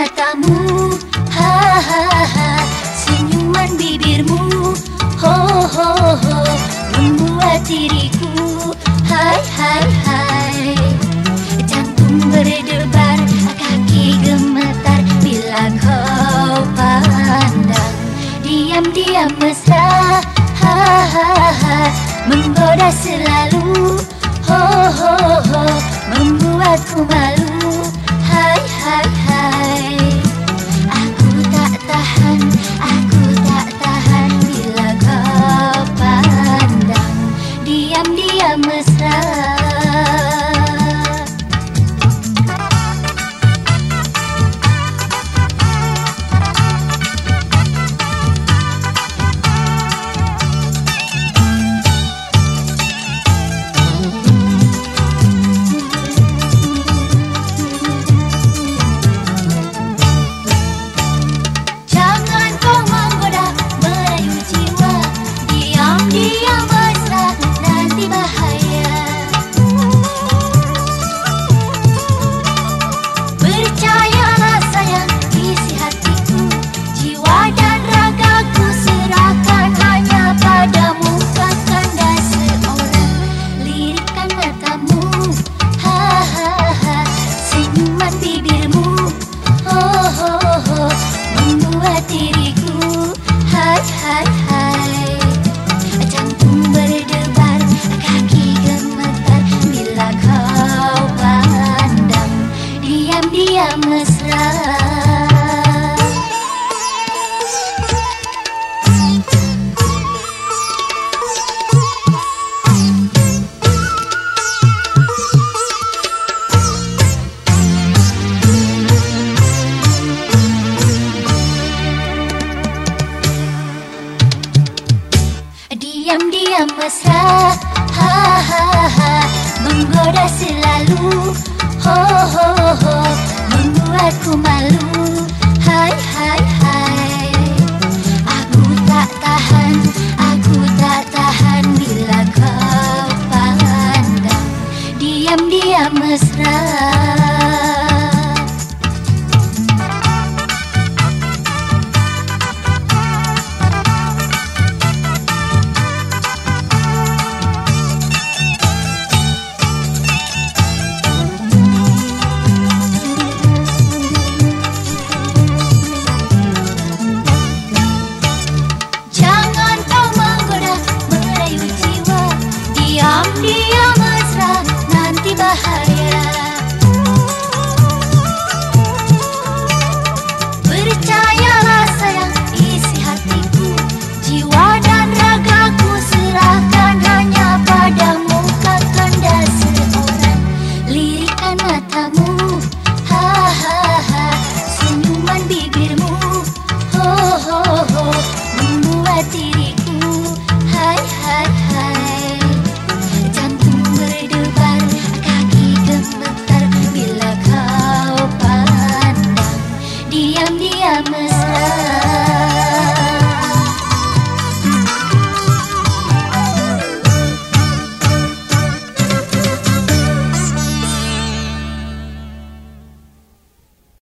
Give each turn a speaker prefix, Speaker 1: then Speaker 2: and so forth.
Speaker 1: matamu. Ha ha ha. Senyuman bibirmu. Ho ho ho. Membuat diriku. Hai hai hai. Jantung berdebar kaki gemetar. Bila kau pandang. Diam-diam mesra. Ha ha ha. Menggoda selalu. Ho ho ho. Membuatku malu. Diam-diam Ha ha ha. Menggoda selalu Ho ho ho Membuatku malu matamu. Ha ha.